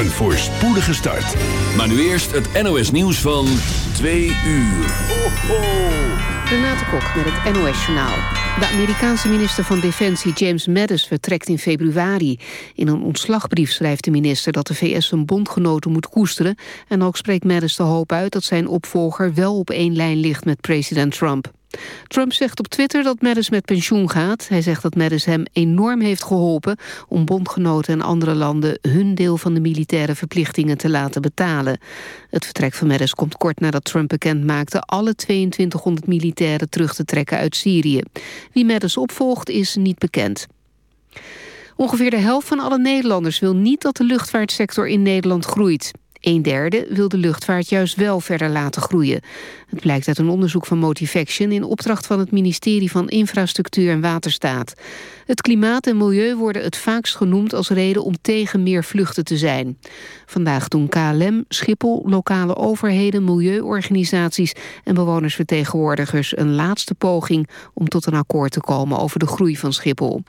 Een voorspoedige start. Maar nu eerst het NOS nieuws van 2 uur. Ho, ho. Renate Kok met het NOS Journaal. De Amerikaanse minister van Defensie James Mattis vertrekt in februari. In een ontslagbrief schrijft de minister dat de VS zijn bondgenoten moet koesteren... en ook spreekt Mattis de hoop uit dat zijn opvolger wel op één lijn ligt met president Trump. Trump zegt op Twitter dat Mattis met pensioen gaat. Hij zegt dat Mattis hem enorm heeft geholpen... om bondgenoten en andere landen hun deel van de militaire verplichtingen te laten betalen. Het vertrek van Mattis komt kort nadat Trump bekend maakte... alle 2200 militairen terug te trekken uit Syrië. Wie Mattis opvolgt is niet bekend. Ongeveer de helft van alle Nederlanders wil niet dat de luchtvaartsector in Nederland groeit. Een derde wil de luchtvaart juist wel verder laten groeien. Het blijkt uit een onderzoek van Motivaction... in opdracht van het ministerie van Infrastructuur en Waterstaat. Het klimaat en milieu worden het vaakst genoemd als reden... om tegen meer vluchten te zijn. Vandaag doen KLM, Schiphol, lokale overheden, milieuorganisaties... en bewonersvertegenwoordigers een laatste poging... om tot een akkoord te komen over de groei van Schiphol.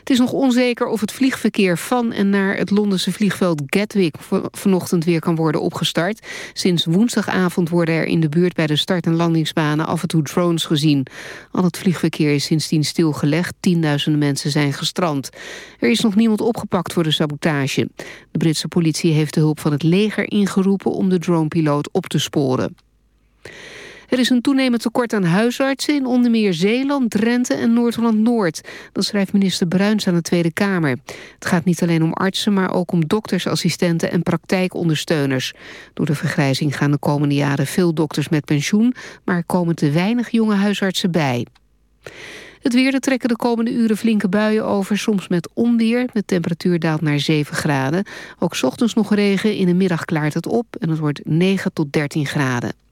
Het is nog onzeker of het vliegverkeer van en naar het Londense vliegveld Gatwick vanochtend weer kan worden opgestart. Sinds woensdagavond worden er in de buurt bij de start- en landingsbanen af en toe drones gezien. Al het vliegverkeer is sindsdien stilgelegd. Tienduizenden mensen zijn gestrand. Er is nog niemand opgepakt voor de sabotage. De Britse politie heeft de hulp van het leger ingeroepen om de dronepiloot op te sporen. Er is een toenemend tekort aan huisartsen in onder meer Zeeland, Drenthe en Noord-Holland-Noord. Dat schrijft minister Bruins aan de Tweede Kamer. Het gaat niet alleen om artsen, maar ook om doktersassistenten en praktijkondersteuners. Door de vergrijzing gaan de komende jaren veel dokters met pensioen, maar er komen te weinig jonge huisartsen bij. Het weer, er trekken de komende uren flinke buien over, soms met onweer. De temperatuur daalt naar 7 graden. Ook ochtends nog regen, in de middag klaart het op en het wordt 9 tot 13 graden.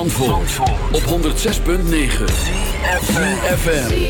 Op 106.9 CFFM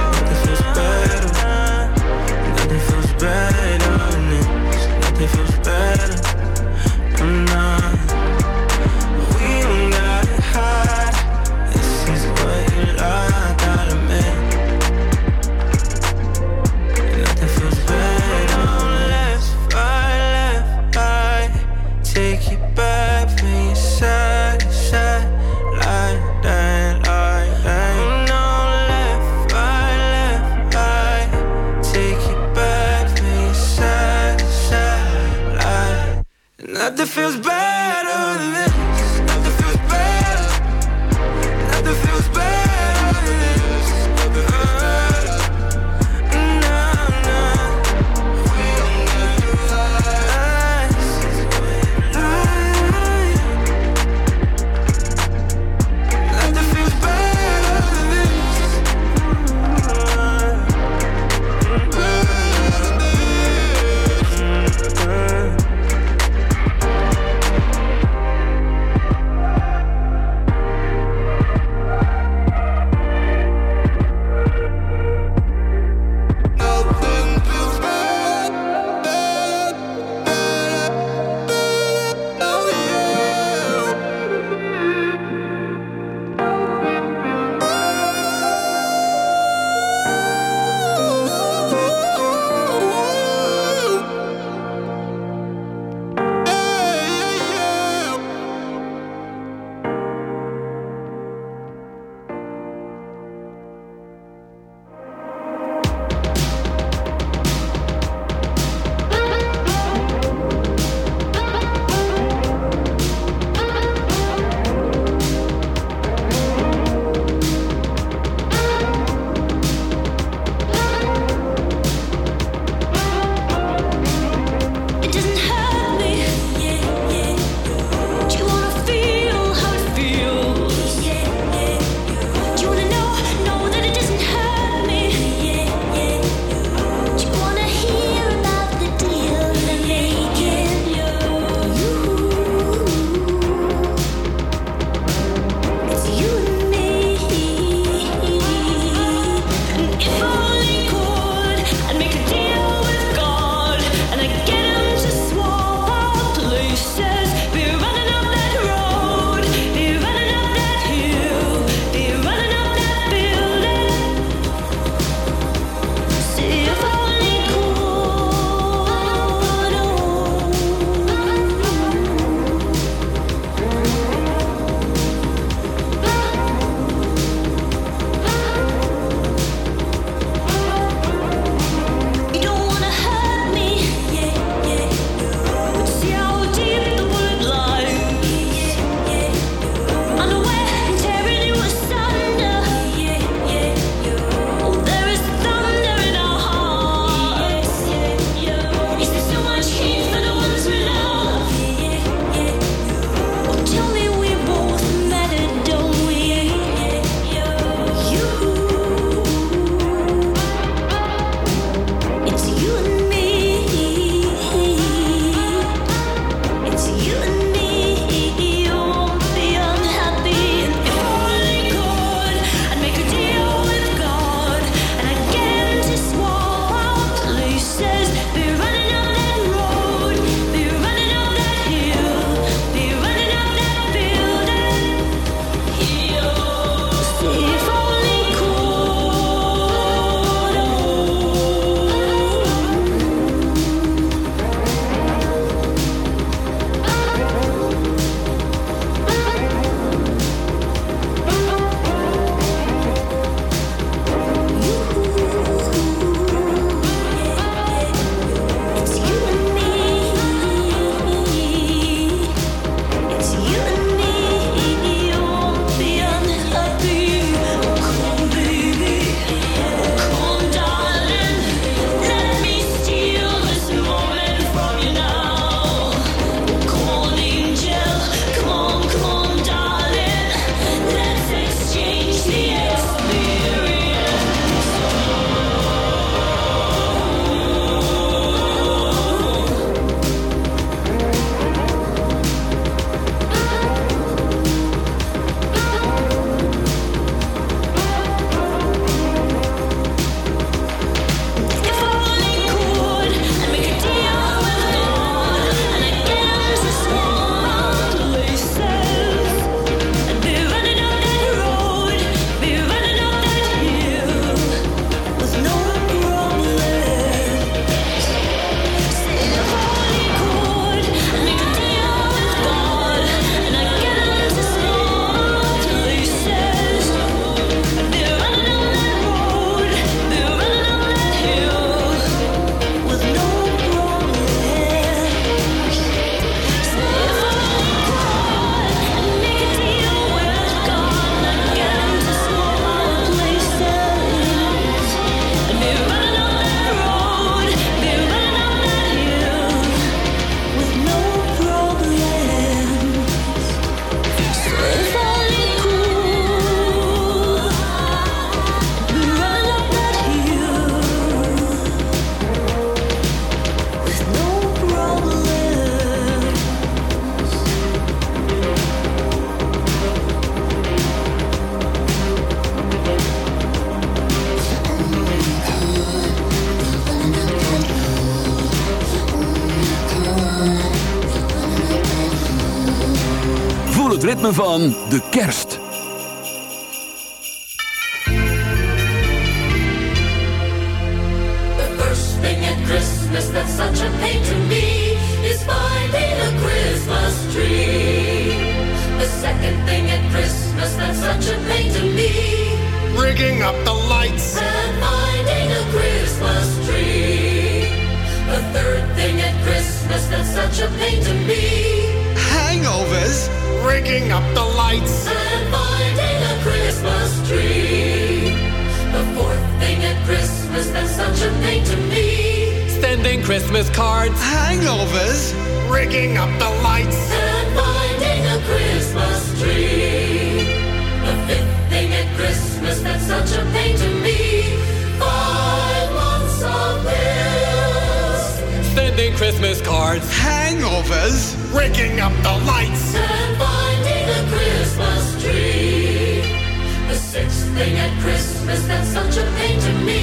Thing at Christmas that's such a pain to me.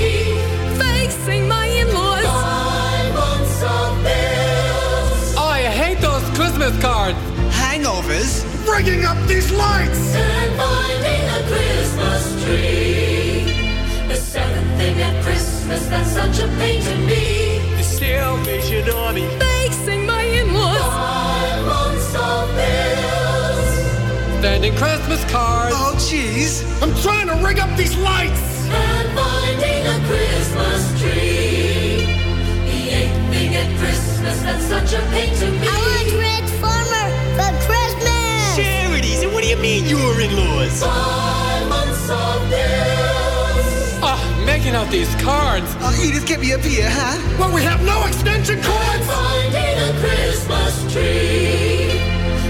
Facing my in-laws. Five months of bills. Oh, I hate those Christmas cards. Hangovers. Rigging up these lights. And finding a Christmas tree. The seventh thing at Christmas that's such a pain to me. The Salvation Army. Facing my in-laws. Sending Christmas cards. Oh, jeez. I'm trying to rig up these lights. And finding a Christmas tree. The eighth thing at Christmas that's such a pain to me. I want Red Farmer for Christmas. Charities. And what do you mean you're in-laws? Five months of bills. Ah, making out these cards. Oh, Edith, get me up here, huh? Well, we have no extension cords. Finding a Christmas tree.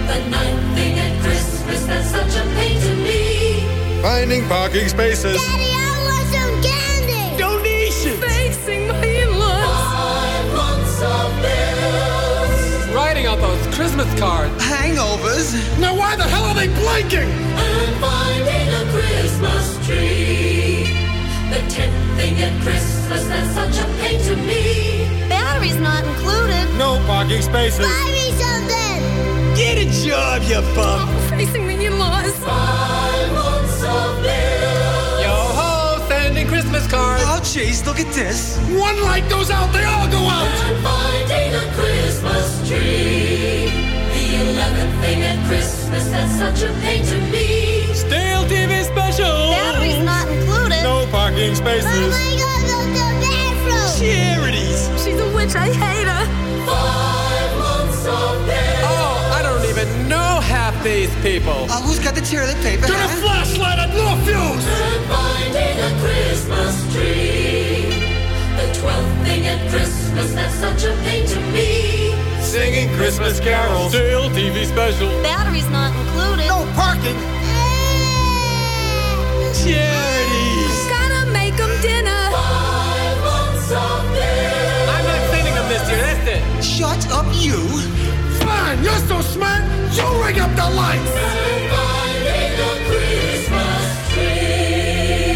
The ninth thing at Christmas that's such a pain to me. Finding parking spaces. Daddy, I want some candy. Donations. Facing my in-laws. Five months of bills. Writing out those Christmas cards. Hangovers. Now why the hell are they blinking? And finding a Christmas tree. The tenth thing at Christmas that's such a pain to me. Battery's not included. No parking spaces. Buy me something. Get a job, you bum. Oh, facing the in-laws. Five months of bills. Yo ho, sending Christmas cards. Oh, jeez, look at this. One light goes out, they all go out. And finding a Christmas tree. The eleventh thing at Christmas that's such a pain to me. Stale TV special. Battery's not included. No parking spaces. Oh Mama, I gotta go to the bathroom. Charities. She's a witch. I hate her. These people. Uh, who's got the toilet paper? Get a flashlight and no fuse. And finding a Christmas tree. The twelfth thing at Christmas that's such a pain to me. Singing Christmas carols. Stale TV special. Battery's not included. No parking. Charities. Gotta make them dinner. Five months of bills. I'm not sending them this year, that's it. Shut up, you. Fine, you're so smart. You ring up the lights. And finding a Christmas tree.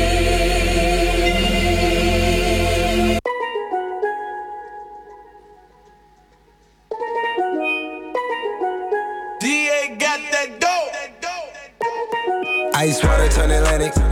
DA got that dope. Ice water turn Atlantic.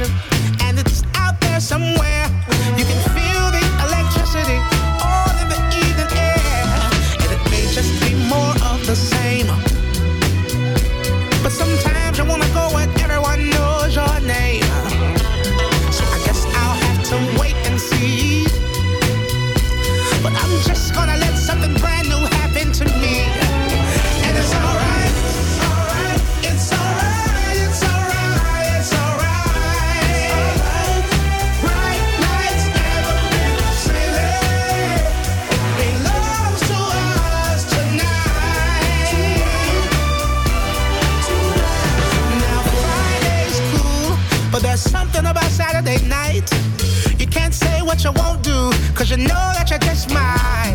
Action, what you won't do, cause you know that you're just might.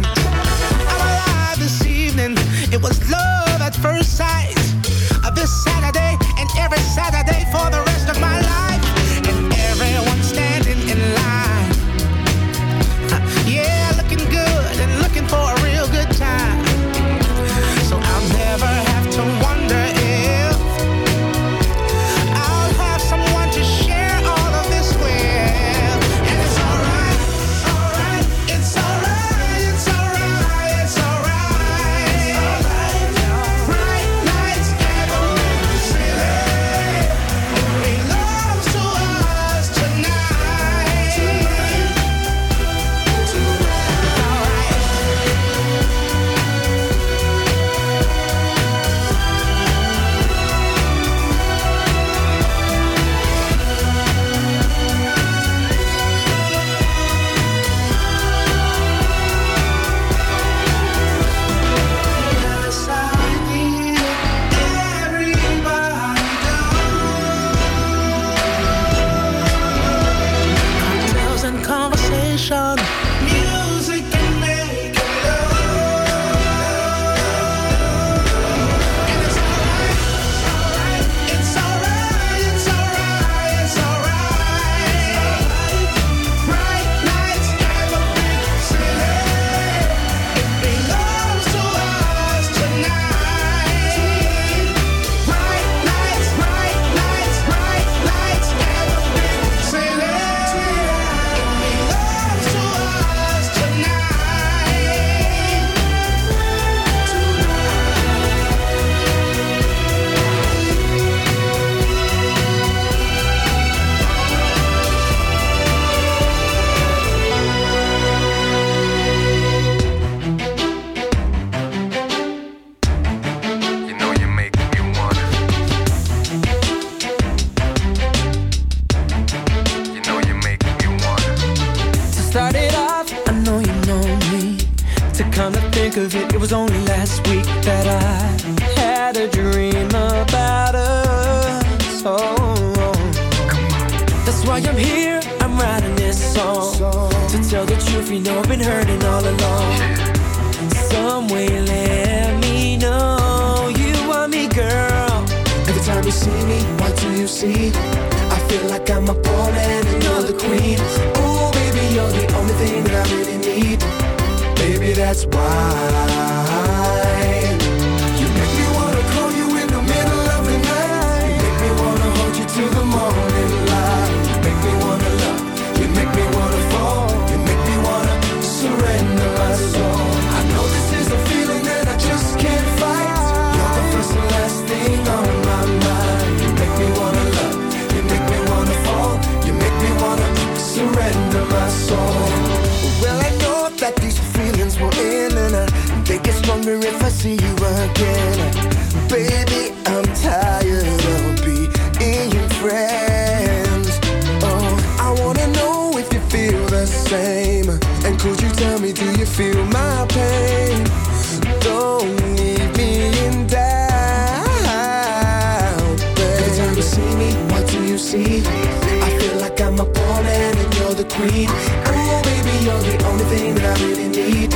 between. Oh, baby, you're the only thing that I really need.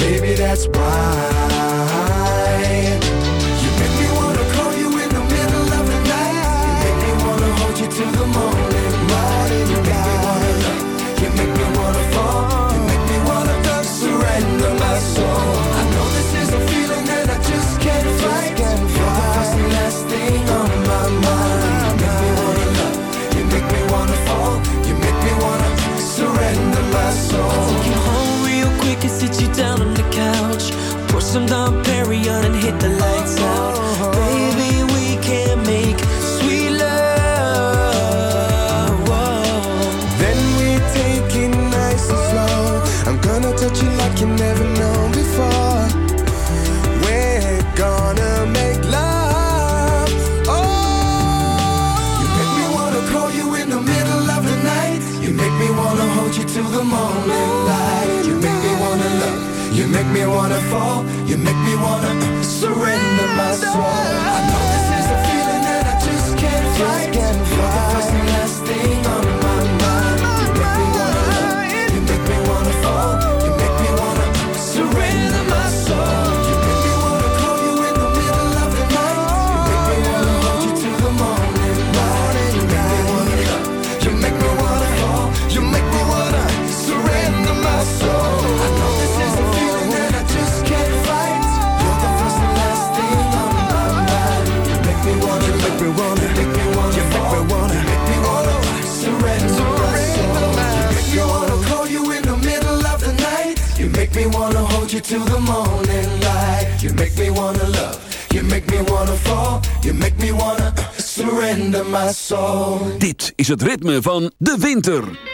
Baby, that's why. down, period, and hit the lights out. soul. make me wanna hold you till the morning light. You make me wanna love. You make me wanna fall. You make me wanna uh, surrender my soul. Dit is het ritme van de winter.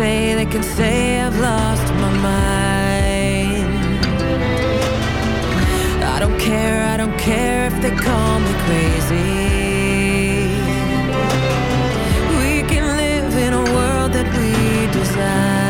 say they can say I've lost my mind. I don't care, I don't care if they call me crazy. We can live in a world that we desire.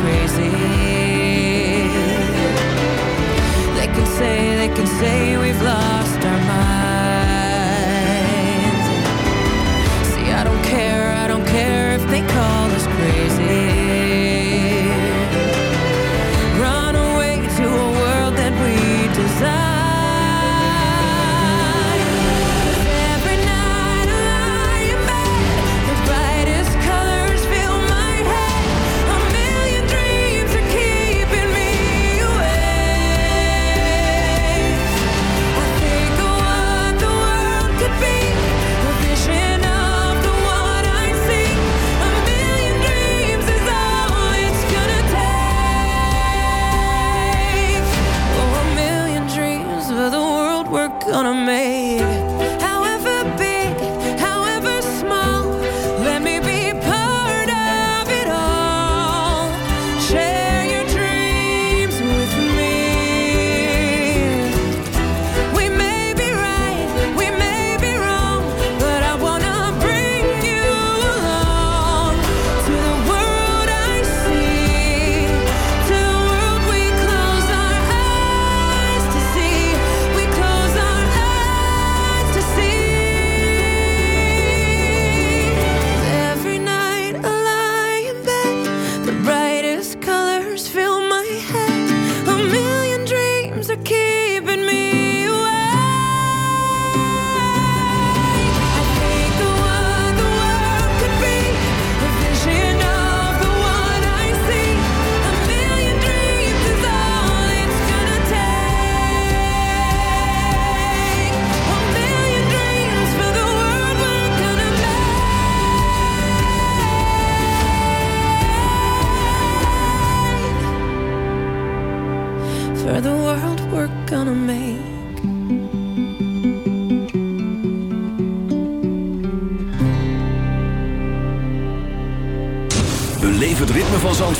crazy. They can say, they can say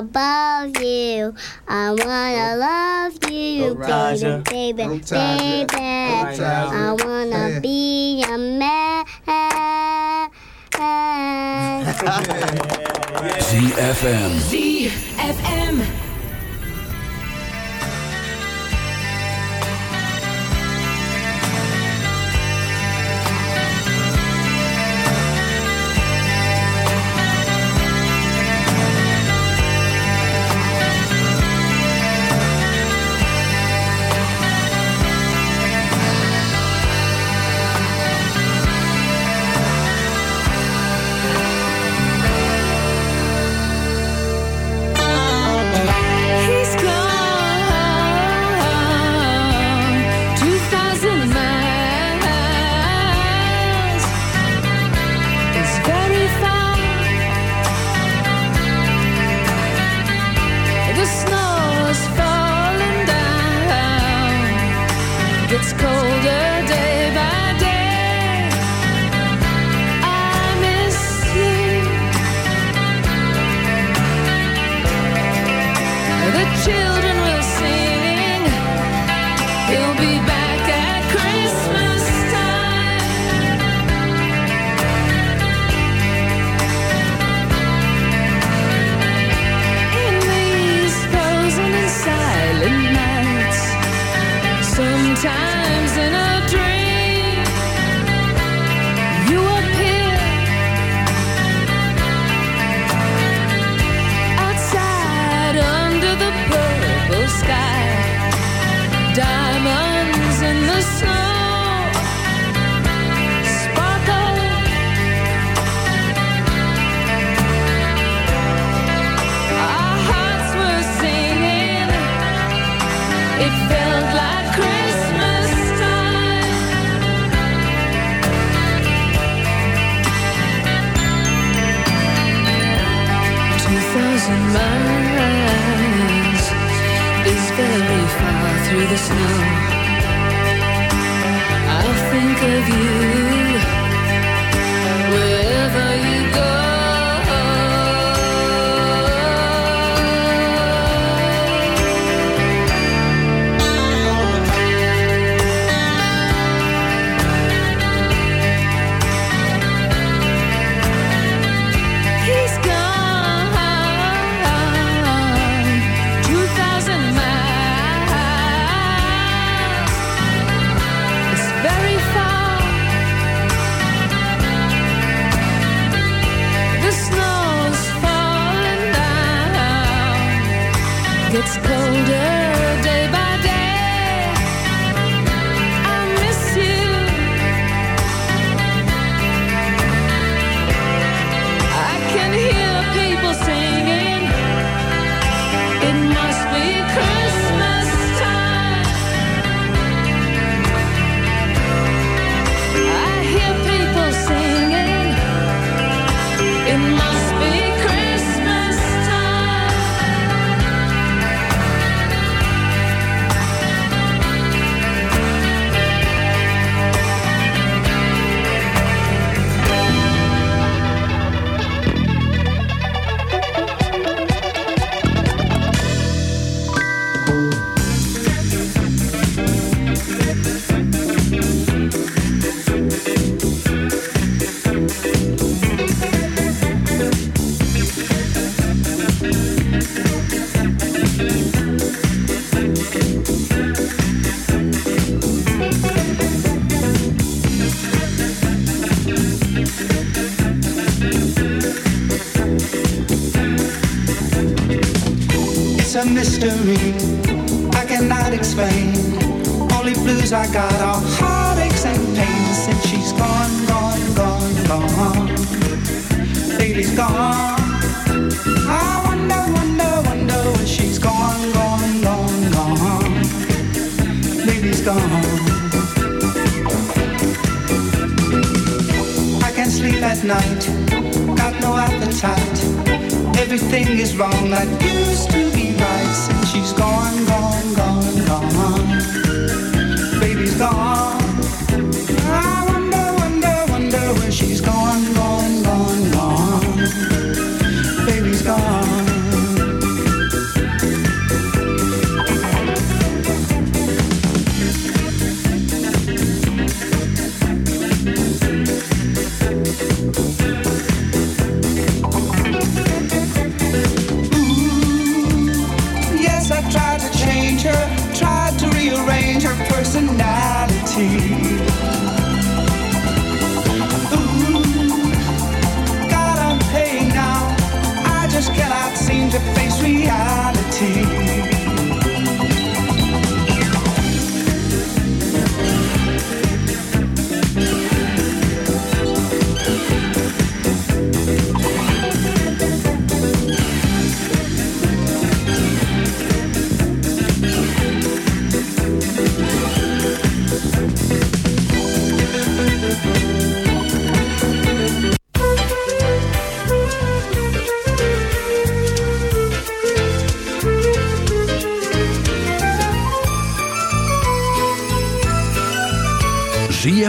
above you. I wanna love you, Raja. baby, baby, Go, baby. Go, I wanna Hey. be a man. ZFM. ZFM. Explain. Only blues I got are heartaches and pains since she's gone, gone, gone, gone. Baby's gone. I wonder, wonder, wonder when she's gone, gone, gone, gone. Baby's gone. I can't sleep at night. Got no appetite. Everything is wrong that used to be right since she's gone, gone, gone,